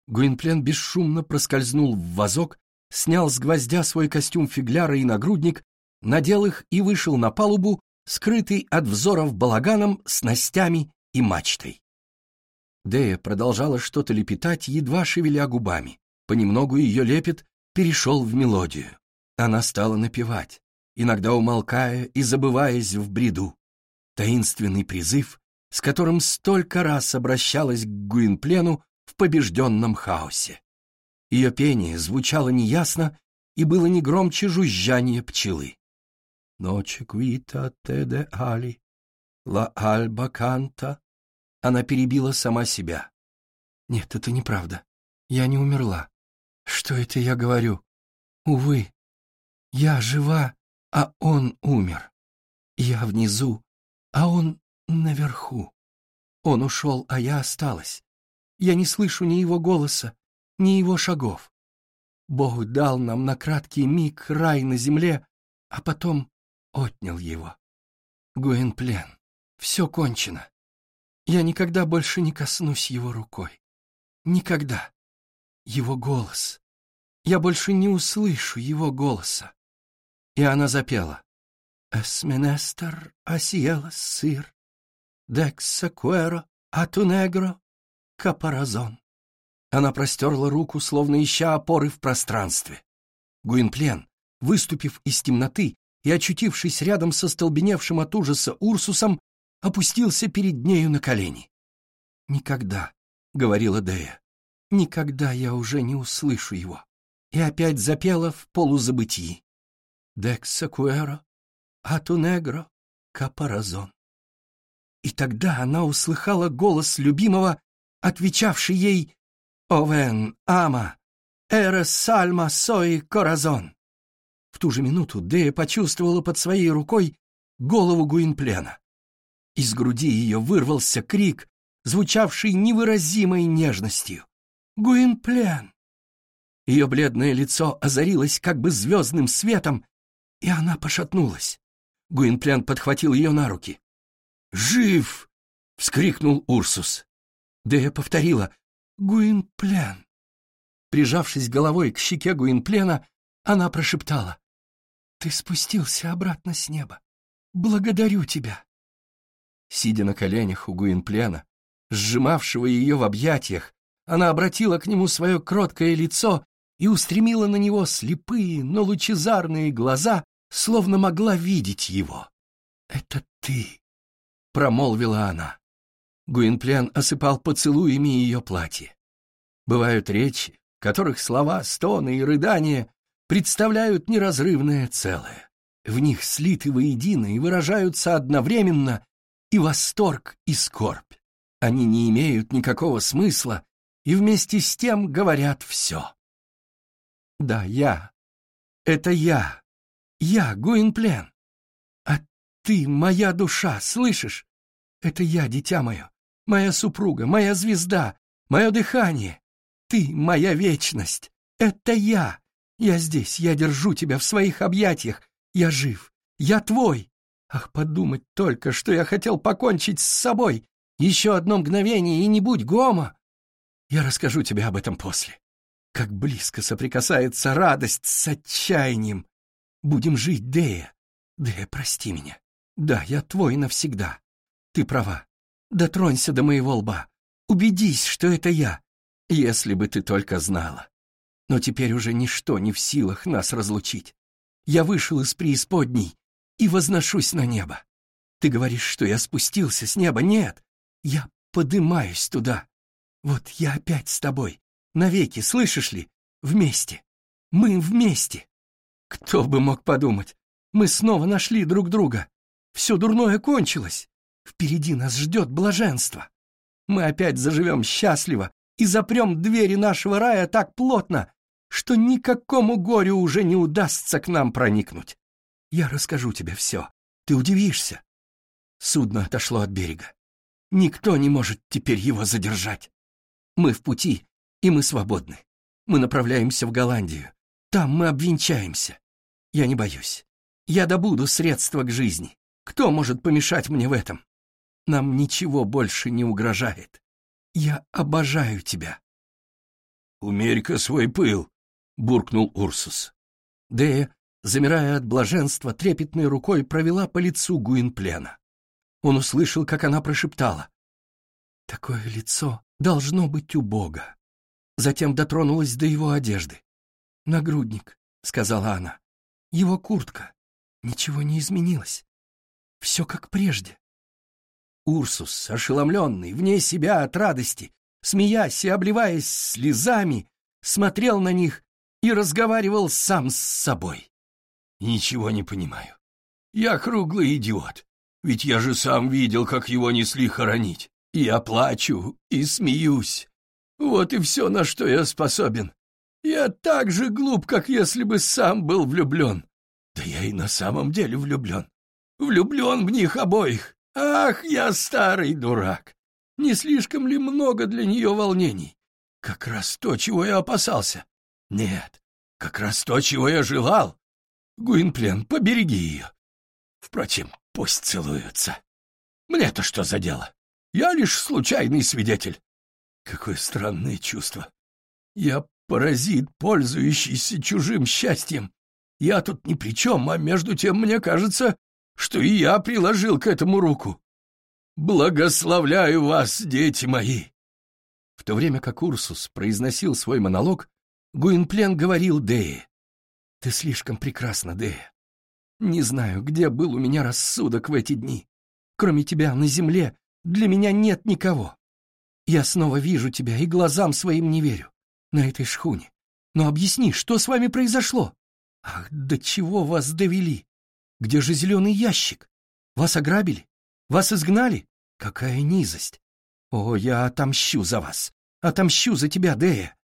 Гуинплен бесшумно проскользнул в вазок, снял с гвоздя свой костюм фигляра и нагрудник, надел их и вышел на палубу, скрытый от взоров балаганом, снастями и мачтой. Дея продолжала что-то лепетать, едва шевеля губами. Понемногу ее лепет перешел в мелодию. Она стала напевать, иногда умолкая и забываясь в бреду. Таинственный призыв, с которым столько раз обращалась к Гуинплену, в побежденном хаосе. Ее пение звучало неясно и было не громче жужжания пчелы. «Ночи квита теде али, ла альба канта». Она перебила сама себя. «Нет, это неправда. Я не умерла. Что это я говорю? Увы, я жива, а он умер. Я внизу, а он наверху. Он ушел, а я осталась. Я не слышу ни его голоса, ни его шагов. Бог дал нам на краткий миг рай на земле, а потом отнял его. Гуэнплен, все кончено. Я никогда больше не коснусь его рукой. Никогда. Его голос. Я больше не услышу его голоса. И она запела. «Эсменестер асиелас сыр, дексакуэро ату негро, Капаразон. Она простерла руку, словно ища опоры в пространстве. Гуинплен, выступив из темноты и очутившись рядом со столбеневшим от ужаса Урсусом, опустился перед нею на колени. «Никогда», — говорила Дея, — «никогда я уже не услышу его». И опять запела в полузабытии. «Дексакуэро, ату негро, капаразон». И тогда она услыхала голос любимого отвечавший ей «Овен, ама, эрес сальма сои коразон». В ту же минуту Дея почувствовала под своей рукой голову Гуинплена. Из груди ее вырвался крик, звучавший невыразимой нежностью. «Гуинплен!» Ее бледное лицо озарилось как бы звездным светом, и она пошатнулась. Гуинплен подхватил ее на руки. «Жив!» — вскрикнул Урсус. Дея повторила «Гуинплен». Прижавшись головой к щеке Гуинплена, она прошептала «Ты спустился обратно с неба. Благодарю тебя». Сидя на коленях у Гуинплена, сжимавшего ее в объятиях, она обратила к нему свое кроткое лицо и устремила на него слепые, но лучезарные глаза, словно могла видеть его. «Это ты», — промолвила она. Гуинплен осыпал поцелуями ее платье. Бывают речи, которых слова, стоны и рыдания представляют неразрывное целое. В них слиты воедино и выражаются одновременно и восторг, и скорбь. Они не имеют никакого смысла и вместе с тем говорят все. Да, я. Это я. Я, Гуинплен. А ты моя душа, слышишь? Это я, дитя мое, моя супруга, моя звезда, мое дыхание. Ты моя вечность. Это я. Я здесь, я держу тебя в своих объятиях. Я жив. Я твой. Ах, подумать только, что я хотел покончить с собой. Еще одно мгновение, и не будь Гома. Я расскажу тебе об этом после. Как близко соприкасается радость с отчаянием. Будем жить, Дея. Дея, прости меня. Да, я твой навсегда. Ты права. Дотронься до моего лба. Убедись, что это я. Если бы ты только знала. Но теперь уже ничто не в силах нас разлучить. Я вышел из преисподней и возношусь на небо. Ты говоришь, что я спустился с неба. Нет, я подымаюсь туда. Вот я опять с тобой. Навеки, слышишь ли? Вместе. Мы вместе. Кто бы мог подумать? Мы снова нашли друг друга. Все дурное кончилось. Впереди нас ждет блаженство. Мы опять заживем счастливо и запрем двери нашего рая так плотно, что никакому горю уже не удастся к нам проникнуть. Я расскажу тебе все. Ты удивишься. Судно отошло от берега. Никто не может теперь его задержать. Мы в пути, и мы свободны. Мы направляемся в Голландию. Там мы обвенчаемся. Я не боюсь. Я добуду средства к жизни. Кто может помешать мне в этом? Нам ничего больше не угрожает. Я обожаю тебя. «Умерь-ка свой пыл», — буркнул Урсус. Дея, замирая от блаженства, трепетной рукой провела по лицу Гуинплена. Он услышал, как она прошептала. «Такое лицо должно быть у Бога». Затем дотронулась до его одежды. «Нагрудник», — сказала она. «Его куртка. Ничего не изменилось. Все как прежде». Урсус, ошеломленный, вне себя от радости, смеясь и обливаясь слезами, смотрел на них и разговаривал сам с собой. «Ничего не понимаю. Я круглый идиот. Ведь я же сам видел, как его несли хоронить. Я плачу и смеюсь. Вот и все, на что я способен. Я так же глуп, как если бы сам был влюблен. Да я и на самом деле влюблен. Влюблен в них обоих. Ах, я старый дурак. Не слишком ли много для нее волнений? Как раз то, чего я опасался. Нет, как раз то, чего я желал. Гуинплен, побереги ее. Впрочем, пусть целуются. Мне-то что за дело? Я лишь случайный свидетель. Какое странное чувство. Я паразит, пользующийся чужим счастьем. Я тут ни при чем, а между тем мне кажется, что и я приложил к этому руку. Благословляю вас, дети мои!» В то время как Урсус произносил свой монолог, Гуинплен говорил Дее. «Ты слишком прекрасна, Дея. Не знаю, где был у меня рассудок в эти дни. Кроме тебя на земле для меня нет никого. Я снова вижу тебя и глазам своим не верю. На этой шхуне. Но объясни, что с вами произошло? Ах, до чего вас довели? Где же зеленый ящик? Вас ограбили? Вас изгнали? Какая низость! О, я отомщу за вас! Отомщу за тебя, Дея!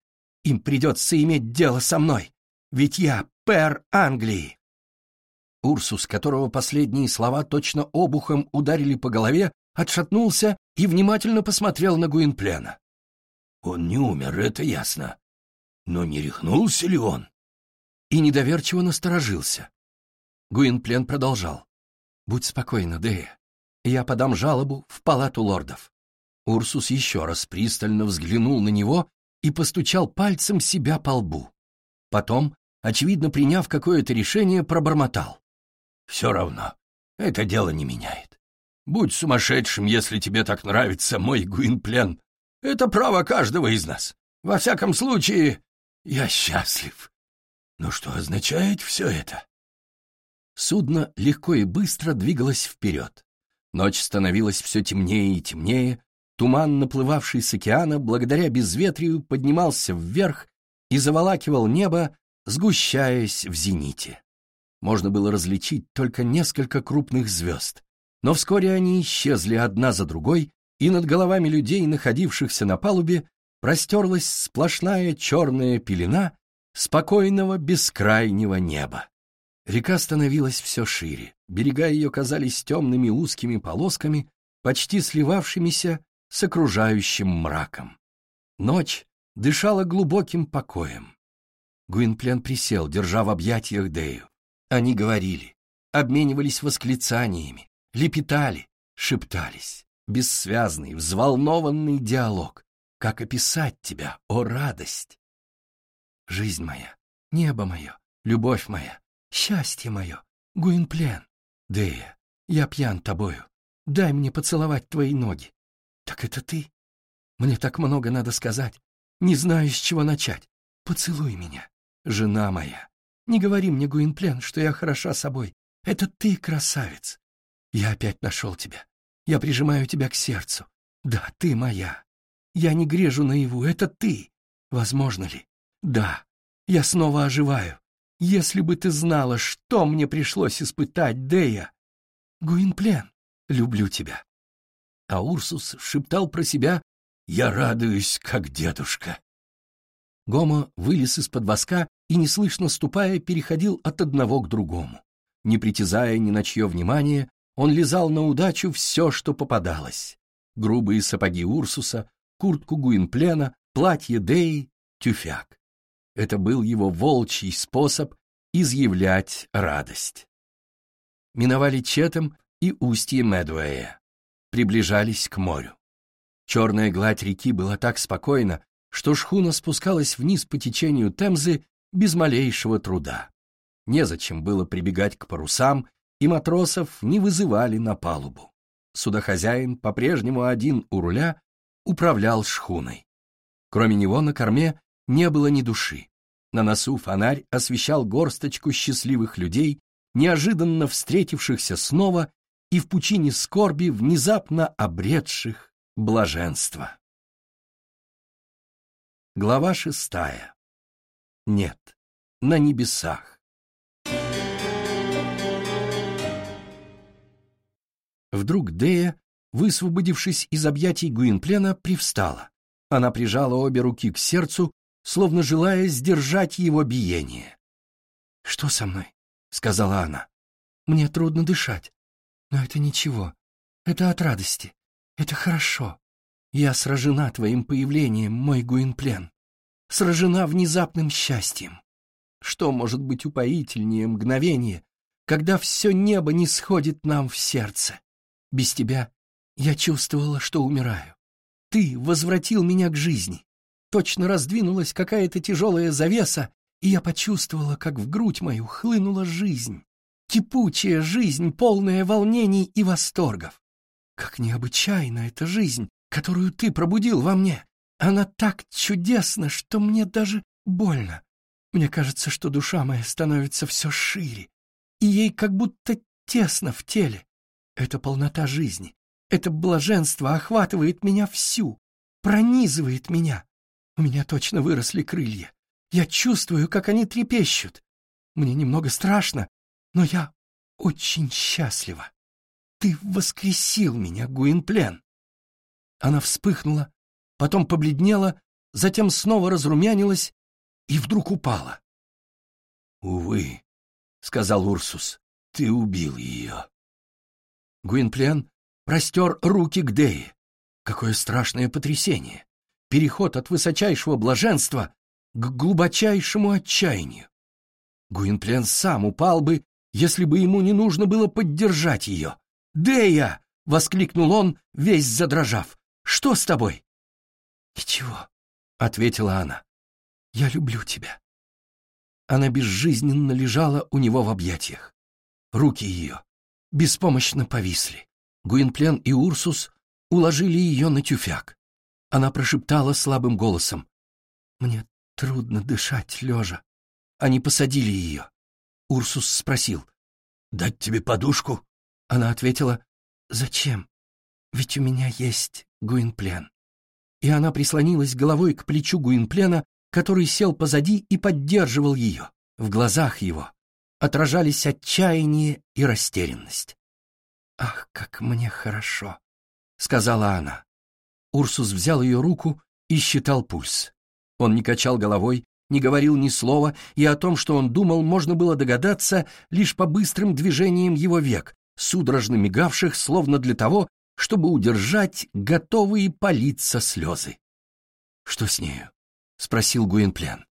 Им придется иметь дело со мной, ведь я пэр Англии!» Урсус, которого последние слова точно обухом ударили по голове, отшатнулся и внимательно посмотрел на Гуинплена. «Он не умер, это ясно. Но не рехнулся ли он?» И недоверчиво насторожился. Гуинплен продолжал. «Будь спокойна, Дея. Я подам жалобу в палату лордов». Урсус еще раз пристально взглянул на него и постучал пальцем себя по лбу. Потом, очевидно приняв какое-то решение, пробормотал. «Все равно, это дело не меняет. Будь сумасшедшим, если тебе так нравится мой Гуинплен. Это право каждого из нас. Во всяком случае, я счастлив. Но что означает все это?» Судно легко и быстро двигалось вперед. Ночь становилась все темнее и темнее, Туман, наплывавший с океана, благодаря безветрию поднимался вверх и заволакивал небо, сгущаясь в зените. Можно было различить только несколько крупных звезд. но вскоре они исчезли одна за другой, и над головами людей, находившихся на палубе, простерлась сплошная черная пелена спокойного бескрайнего неба. Река становилась все шире, берега ее казались темными узкими полосками, почти сливавшимися с окружающим мраком. Ночь дышала глубоким покоем. Гуинплен присел, держа в объятиях Дею. Они говорили, обменивались восклицаниями, лепетали, шептались. Бессвязный, взволнованный диалог. Как описать тебя, о радость? Жизнь моя, небо мое, любовь моя, счастье мое, Гуинплен. Дея, я пьян тобою. Дай мне поцеловать твои ноги. Так это ты? Мне так много надо сказать. Не знаю, с чего начать. Поцелуй меня, жена моя. Не говори мне, Гуинплен, что я хороша собой. Это ты, красавец. Я опять нашел тебя. Я прижимаю тебя к сердцу. Да, ты моя. Я не грежу наяву, это ты. Возможно ли? Да, я снова оживаю. Если бы ты знала, что мне пришлось испытать, Дея. Гуинплен, люблю тебя. А Урсус шептал про себя «Я радуюсь, как дедушка». Гома вылез из-под воска и, неслышно ступая, переходил от одного к другому. Не притязая ни на чье внимание, он лизал на удачу все, что попадалось. Грубые сапоги Урсуса, куртку Гуинплена, платье Деи, тюфяк. Это был его волчий способ изъявлять радость. Миновали Четом и устье Медуэя. Приближались к морю. Черная гладь реки была так спокойна, что шхуна спускалась вниз по течению Темзы без малейшего труда. Незачем было прибегать к парусам и матросов не вызывали на палубу. Судохозяин, по-прежнему один у руля, управлял шхуной. Кроме него на корме не было ни души. На носу фонарь освещал горсточку счастливых людей, неожиданно встретившихся снова и в пучине скорби внезапно обретших блаженство. Глава шестая. Нет, на небесах. Вдруг Дея, высвободившись из объятий Гуинплена, привстала. Она прижала обе руки к сердцу, словно желая сдержать его биение. «Что со мной?» — сказала она. «Мне трудно дышать. Но это ничего. Это от радости. Это хорошо. Я сражена твоим появлением, мой Гуинплен. Сражена внезапным счастьем. Что может быть упоительнее мгновение, когда все небо не сходит нам в сердце? Без тебя я чувствовала, что умираю. Ты возвратил меня к жизни. Точно раздвинулась какая-то тяжелая завеса, и я почувствовала, как в грудь мою хлынула жизнь. Кипучая жизнь, полная волнений и восторгов. Как необычайна эта жизнь, которую ты пробудил во мне. Она так чудесна, что мне даже больно. Мне кажется, что душа моя становится все шире, и ей как будто тесно в теле. Это полнота жизни. Это блаженство охватывает меня всю, пронизывает меня. У меня точно выросли крылья. Я чувствую, как они трепещут. Мне немного страшно, но я очень счастлива. Ты воскресил меня, Гуинплен. Она вспыхнула, потом побледнела, затем снова разрумянилась и вдруг упала. «Увы», — сказал Урсус, — «ты убил ее». Гуинплен простер руки к Дее. Какое страшное потрясение! Переход от высочайшего блаженства к глубочайшему отчаянию. Гуинплен сам упал бы, если бы ему не нужно было поддержать ее. «Дея!» — воскликнул он, весь задрожав. «Что с тобой?» «Ничего», — ответила она. «Я люблю тебя». Она безжизненно лежала у него в объятиях. Руки ее беспомощно повисли. Гуинплен и Урсус уложили ее на тюфяк. Она прошептала слабым голосом. «Мне трудно дышать, лежа». Они посадили ее. Урсус спросил. «Дать тебе подушку?» Она ответила. «Зачем? Ведь у меня есть Гуинплен». И она прислонилась головой к плечу Гуинплена, который сел позади и поддерживал ее. В глазах его отражались отчаяние и растерянность. «Ах, как мне хорошо!» — сказала она. Урсус взял ее руку и считал пульс. Он не качал головой, не говорил ни слова, и о том, что он думал, можно было догадаться лишь по быстрым движениям его век, судорожно мигавших, словно для того, чтобы удержать готовые палиться слезы. «Что с нею?» — спросил Гуинплен.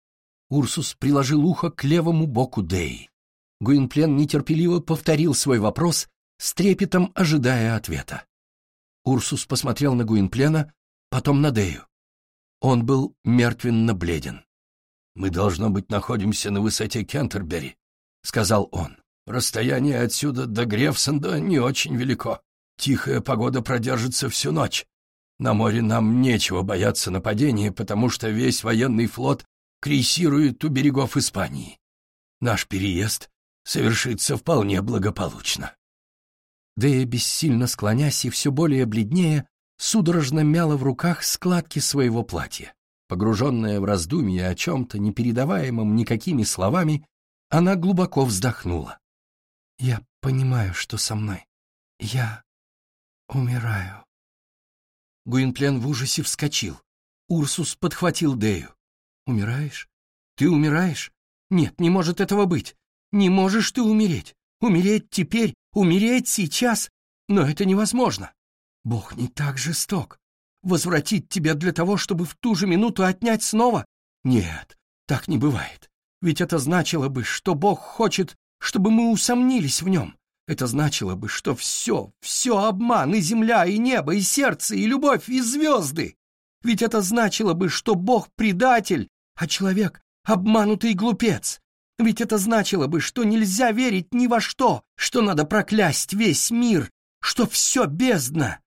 Урсус приложил ухо к левому боку Деи. Гуинплен нетерпеливо повторил свой вопрос, с трепетом ожидая ответа. Урсус посмотрел на Гуинплена, потом на Дею. Он был мертвенно бледен. «Мы, должно быть, находимся на высоте Кентербери», — сказал он. «Расстояние отсюда до Грефсенда не очень велико. Тихая погода продержится всю ночь. На море нам нечего бояться нападения, потому что весь военный флот крейсирует у берегов Испании. Наш переезд совершится вполне благополучно. Дея, бессильно склонясь и все более бледнее, судорожно мяла в руках складки своего платья. Погруженная в раздумье о чем-то, непередаваемом никакими словами, она глубоко вздохнула. «Я понимаю, что со мной. Я умираю». Гуинплен в ужасе вскочил. Урсус подхватил Дею. «Умираешь? Ты умираешь? Нет, не может этого быть. Не можешь ты умереть. Умереть теперь, умереть сейчас. Но это невозможно. Бог не так жесток. Возвратить тебя для того, чтобы в ту же минуту отнять снова? Нет, так не бывает. Ведь это значило бы, что Бог хочет, чтобы мы усомнились в нем. Это значило бы, что все, все обман, и земля, и небо, и сердце, и любовь, и звезды. Ведь это значило бы, что Бог предатель, а человек — обманутый глупец. Ведь это значило бы, что нельзя верить ни во что, что надо проклясть весь мир, что все бездна.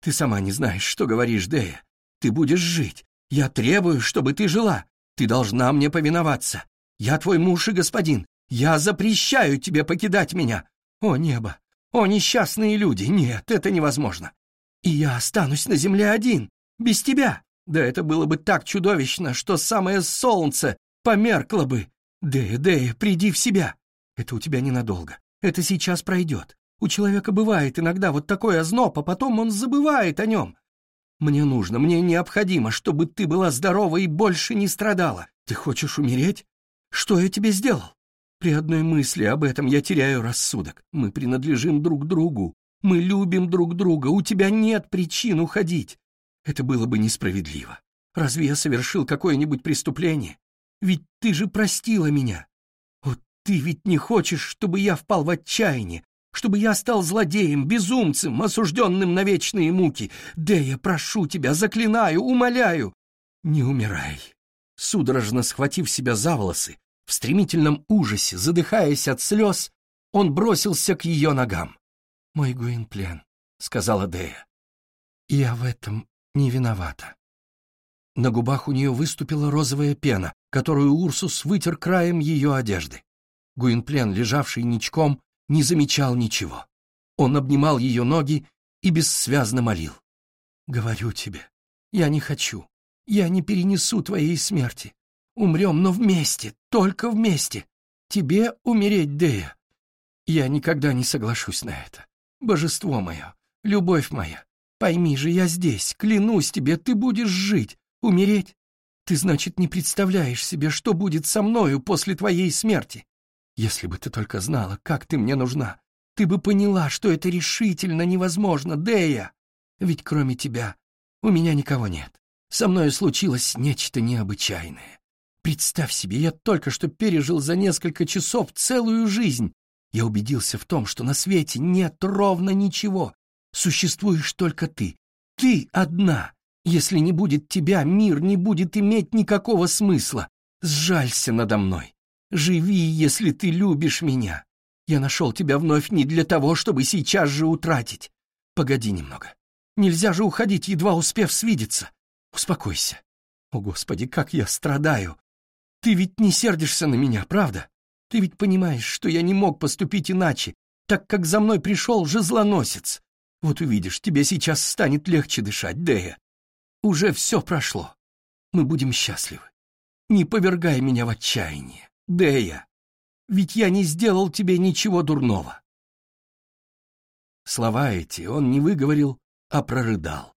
Ты сама не знаешь, что говоришь, Дея. Ты будешь жить. Я требую, чтобы ты жила. Ты должна мне повиноваться. Я твой муж и господин. Я запрещаю тебе покидать меня. О, небо! О, несчастные люди! Нет, это невозможно. И я останусь на земле один, без тебя. Да это было бы так чудовищно, что самое солнце померкло бы. Дея, Дея, приди в себя. Это у тебя ненадолго. Это сейчас пройдет. У человека бывает иногда вот такой озноб, а потом он забывает о нем. Мне нужно, мне необходимо, чтобы ты была здорова и больше не страдала. Ты хочешь умереть? Что я тебе сделал? При одной мысли об этом я теряю рассудок. Мы принадлежим друг другу. Мы любим друг друга. У тебя нет причин уходить. Это было бы несправедливо. Разве я совершил какое-нибудь преступление? Ведь ты же простила меня. Вот ты ведь не хочешь, чтобы я впал в отчаяние, чтобы я стал злодеем, безумцем, осужденным на вечные муки. Дея, прошу тебя, заклинаю, умоляю, не умирай. Судорожно схватив себя за волосы, в стремительном ужасе, задыхаясь от слез, он бросился к ее ногам. «Мой Гуинплен», — сказала Дея, — «я в этом не виновата». На губах у нее выступила розовая пена, которую Урсус вытер краем ее одежды. Гуинплен, лежавший ничком, не замечал ничего. Он обнимал ее ноги и бессвязно молил. «Говорю тебе, я не хочу, я не перенесу твоей смерти. Умрем, но вместе, только вместе. Тебе умереть, Дея. Я никогда не соглашусь на это. Божество мое, любовь моя, пойми же, я здесь, клянусь тебе, ты будешь жить, умереть. Ты, значит, не представляешь себе, что будет со мною после твоей смерти. Если бы ты только знала, как ты мне нужна, ты бы поняла, что это решительно невозможно, Дея. Ведь кроме тебя у меня никого нет. Со мной случилось нечто необычайное. Представь себе, я только что пережил за несколько часов целую жизнь. Я убедился в том, что на свете нет ровно ничего. Существуешь только ты. Ты одна. Если не будет тебя, мир не будет иметь никакого смысла. Сжалься надо мной. Живи, если ты любишь меня. Я нашел тебя вновь не для того, чтобы сейчас же утратить. Погоди немного. Нельзя же уходить, едва успев свидеться. Успокойся. О, Господи, как я страдаю. Ты ведь не сердишься на меня, правда? Ты ведь понимаешь, что я не мог поступить иначе, так как за мной пришел жезлоносец. Вот увидишь, тебе сейчас станет легче дышать, Дея. Уже все прошло. Мы будем счастливы. Не повергай меня в отчаяние. Дея, ведь я не сделал тебе ничего дурного. Слова эти он не выговорил, а прорыдал.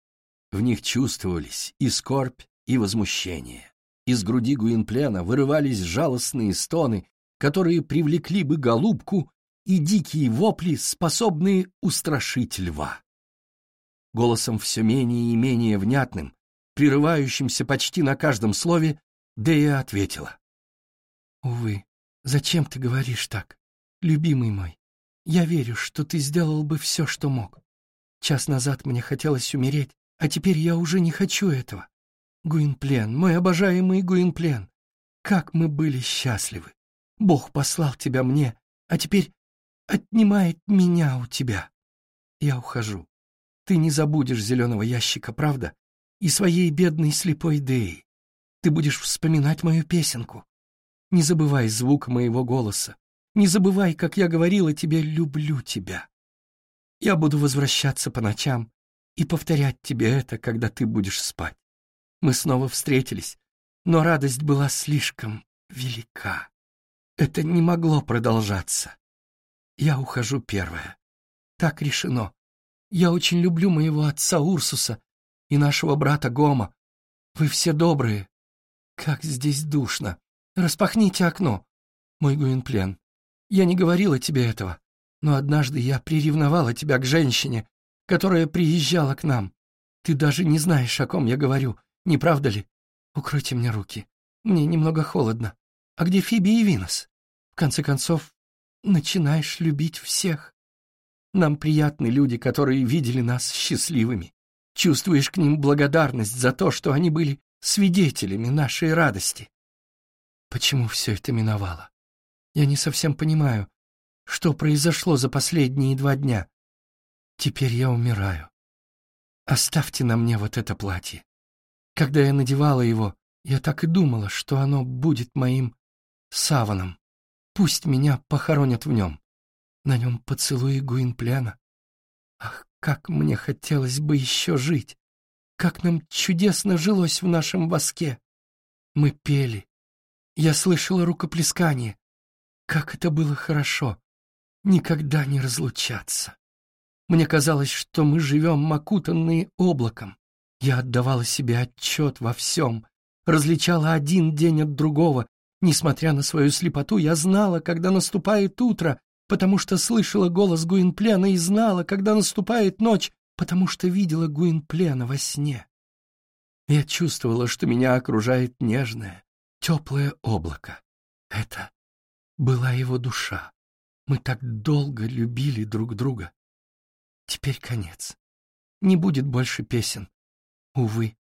В них чувствовались и скорбь, и возмущение. Из груди Гуинплена вырывались жалостные стоны, которые привлекли бы голубку, и дикие вопли, способные устрашить льва. Голосом все менее и менее внятным, прерывающимся почти на каждом слове, Дея ответила. «Увы, зачем ты говоришь так, любимый мой? Я верю, что ты сделал бы все, что мог. Час назад мне хотелось умереть, а теперь я уже не хочу этого. Гуинплен, мой обожаемый Гуинплен, как мы были счастливы. Бог послал тебя мне, а теперь отнимает меня у тебя. Я ухожу. Ты не забудешь зеленого ящика, правда? И своей бедной слепой Деи. Ты будешь вспоминать мою песенку. Не забывай звук моего голоса. Не забывай, как я говорила тебе «люблю тебя». Я буду возвращаться по ночам и повторять тебе это, когда ты будешь спать. Мы снова встретились, но радость была слишком велика. Это не могло продолжаться. Я ухожу первая. Так решено. Я очень люблю моего отца Урсуса и нашего брата Гома. Вы все добрые. Как здесь душно. Распахните окно. Мой Гуинплен, я не говорила тебе этого, но однажды я приревновала тебя к женщине, которая приезжала к нам. Ты даже не знаешь, о ком я говорю. Не правда ли? Укройте мне руки. Мне немного холодно. А где Фиби и Винос? В конце концов, начинаешь любить всех. Нам приятны люди, которые видели нас счастливыми. Чувствуешь к ним благодарность за то, что они были свидетелями нашей радости. Почему все это миновало? Я не совсем понимаю, что произошло за последние два дня. Теперь я умираю. Оставьте на мне вот это платье. Когда я надевала его, я так и думала, что оно будет моим саваном. Пусть меня похоронят в нем. На нем поцелуи Гуинпляна. Ах, как мне хотелось бы еще жить! Как нам чудесно жилось в нашем воске! Мы пели. Я слышала рукоплескание. Как это было хорошо! Никогда не разлучаться. Мне казалось, что мы живем окутанные облаком. Я отдавала себе отчет во всем, различала один день от другого. Несмотря на свою слепоту, я знала, когда наступает утро, потому что слышала голос Гуинплена и знала, когда наступает ночь, потому что видела Гуинплена во сне. Я чувствовала, что меня окружает нежное, теплое облако. Это была его душа. Мы так долго любили друг друга. Теперь конец. Не будет больше песен. Увы,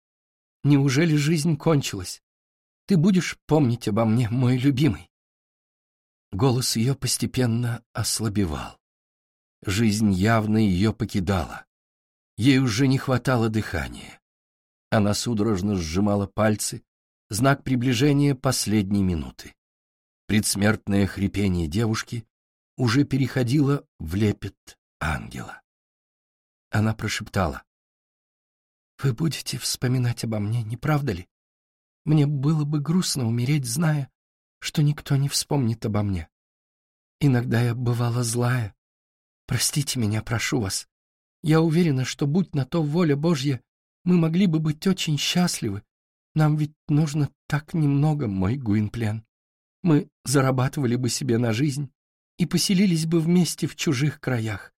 неужели жизнь кончилась? Ты будешь помнить обо мне, мой любимый?» Голос ее постепенно ослабевал. Жизнь явно ее покидала. Ей уже не хватало дыхания. Она судорожно сжимала пальцы, знак приближения последней минуты. Предсмертное хрипение девушки уже переходило в лепет ангела. Она прошептала. Вы будете вспоминать обо мне, не правда ли? Мне было бы грустно умереть, зная, что никто не вспомнит обо мне. Иногда я бывала злая. Простите меня, прошу вас. Я уверена, что, будь на то воля Божья, мы могли бы быть очень счастливы. Нам ведь нужно так немного, мой Гуинплен. Мы зарабатывали бы себе на жизнь и поселились бы вместе в чужих краях.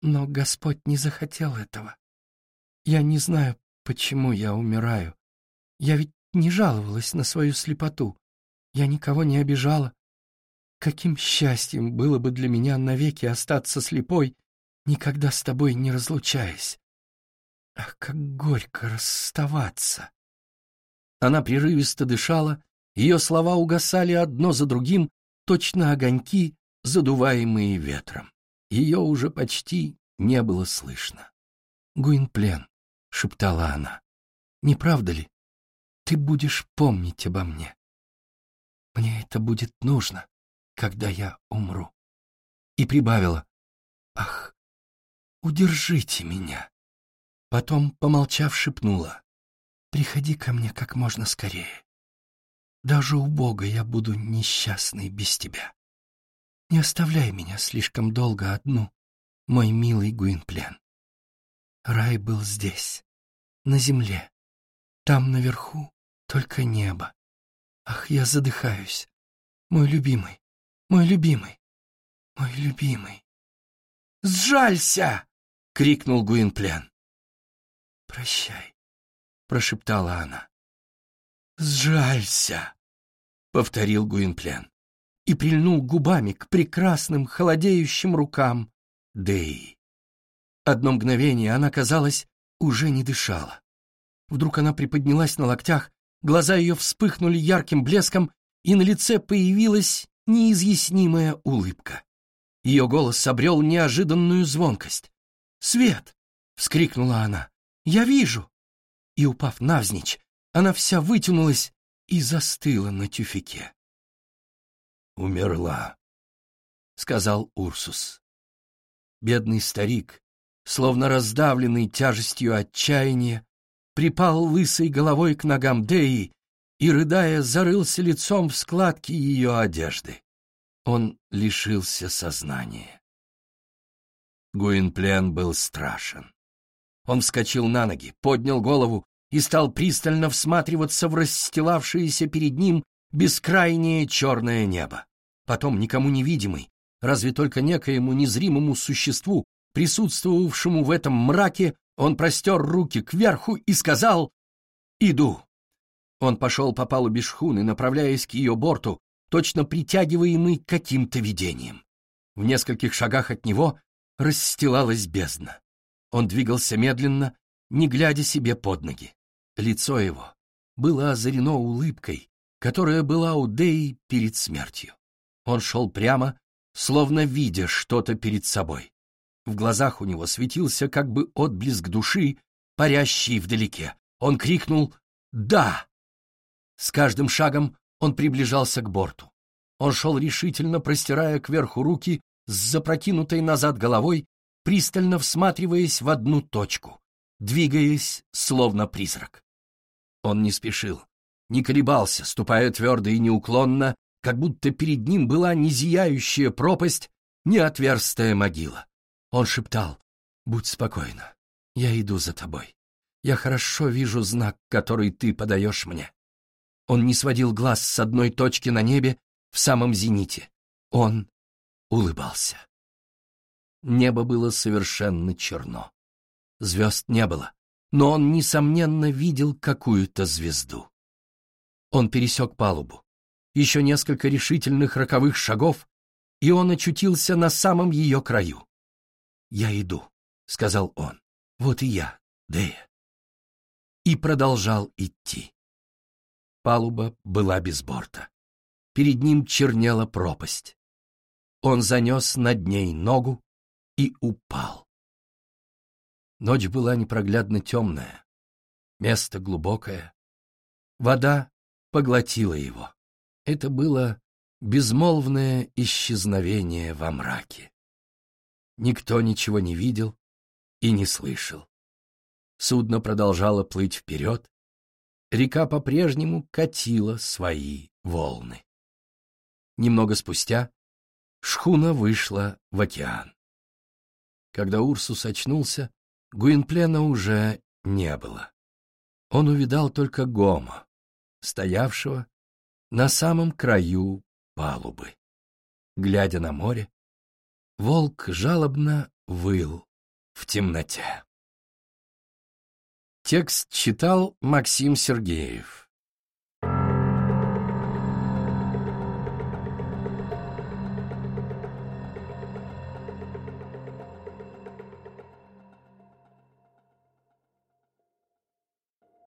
Но Господь не захотел этого. Я не знаю, почему я умираю. Я ведь не жаловалась на свою слепоту. Я никого не обижала. Каким счастьем было бы для меня навеки остаться слепой, никогда с тобой не разлучаясь. Ах, как горько расставаться! Она прерывисто дышала, ее слова угасали одно за другим, точно огоньки, задуваемые ветром. Ее уже почти не было слышно. Гуинплен, — шептала она. «Не правда ли? Ты будешь помнить обо мне. Мне это будет нужно, когда я умру». И прибавила. «Ах, удержите меня». Потом, помолчав, шепнула. «Приходи ко мне как можно скорее. Даже у Бога я буду несчастной без тебя. Не оставляй меня слишком долго одну. мой милый Гуинплен. Рай был здесь, на земле. Там наверху только небо. Ах, я задыхаюсь. Мой любимый, мой любимый, мой любимый. «Сжалься!» — крикнул Гуинплен. «Прощай», — прошептала она. «Сжалься!» — повторил Гуинплен и прильнул губами к прекрасным холодеющим рукам Деи. Одно мгновение она, казалось, уже не дышала. Вдруг она приподнялась на локтях, глаза ее вспыхнули ярким блеском, и на лице появилась неизъяснимая улыбка. Ее голос обрел неожиданную звонкость. «Свет!» — вскрикнула она. «Я вижу!» И, упав навзничь, она вся вытянулась и застыла на тюфике. «Умерла», — сказал Урсус. Бедный старик, словно раздавленный тяжестью отчаяния, припал лысой головой к ногам Деи и, рыдая, зарылся лицом в складки ее одежды. Он лишился сознания. Гуинплен был страшен. Он вскочил на ноги, поднял голову и стал пристально всматриваться в расстилавшееся перед ним бескрайнее черное небо. Потом, никому невидимый, разве только некоему незримому существу, присутствовавшему в этом мраке, он простер руки кверху и сказал «Иду». Он пошел по палубе шхуны, направляясь к ее борту, точно притягиваемый каким-то видением. В нескольких шагах от него расстилалась бездна. Он двигался медленно, не глядя себе под ноги. Лицо его было озарено улыбкой, которая была у Деи перед смертью. Он шел прямо, словно видя что-то перед собой. В глазах у него светился как бы отблеск души, парящий вдалеке. Он крикнул «Да!». С каждым шагом он приближался к борту. Он шел решительно, простирая кверху руки с запрокинутой назад головой, пристально всматриваясь в одну точку, двигаясь, словно призрак. Он не спешил, не колебался, ступая твердо и неуклонно, как будто перед ним была не зияющая пропасть, не отверстая могила. Он шептал, «Будь спокойна, я иду за тобой. Я хорошо вижу знак, который ты подаешь мне». Он не сводил глаз с одной точки на небе в самом зените. Он улыбался. Небо было совершенно черно. Звезд не было, но он, несомненно, видел какую-то звезду. Он пересек палубу. Еще несколько решительных роковых шагов, и он очутился на самом ее краю. «Я иду», — сказал он. «Вот и я, Дея». И продолжал идти. Палуба была без борта. Перед ним чернела пропасть. Он занес над ней ногу и упал. Ночь была непроглядно темная, место глубокое. Вода поглотила его. Это было безмолвное исчезновение во мраке. Никто ничего не видел и не слышал. Судно продолжало плыть вперед, река по-прежнему катила свои волны. Немного спустя шхуна вышла в океан. Когда Урсус очнулся, Гуинплена уже не было. Он увидал только Гома, стоявшего на самом краю палубы. Глядя на море, волк жалобно выл в темноте. Текст читал Максим Сергеев.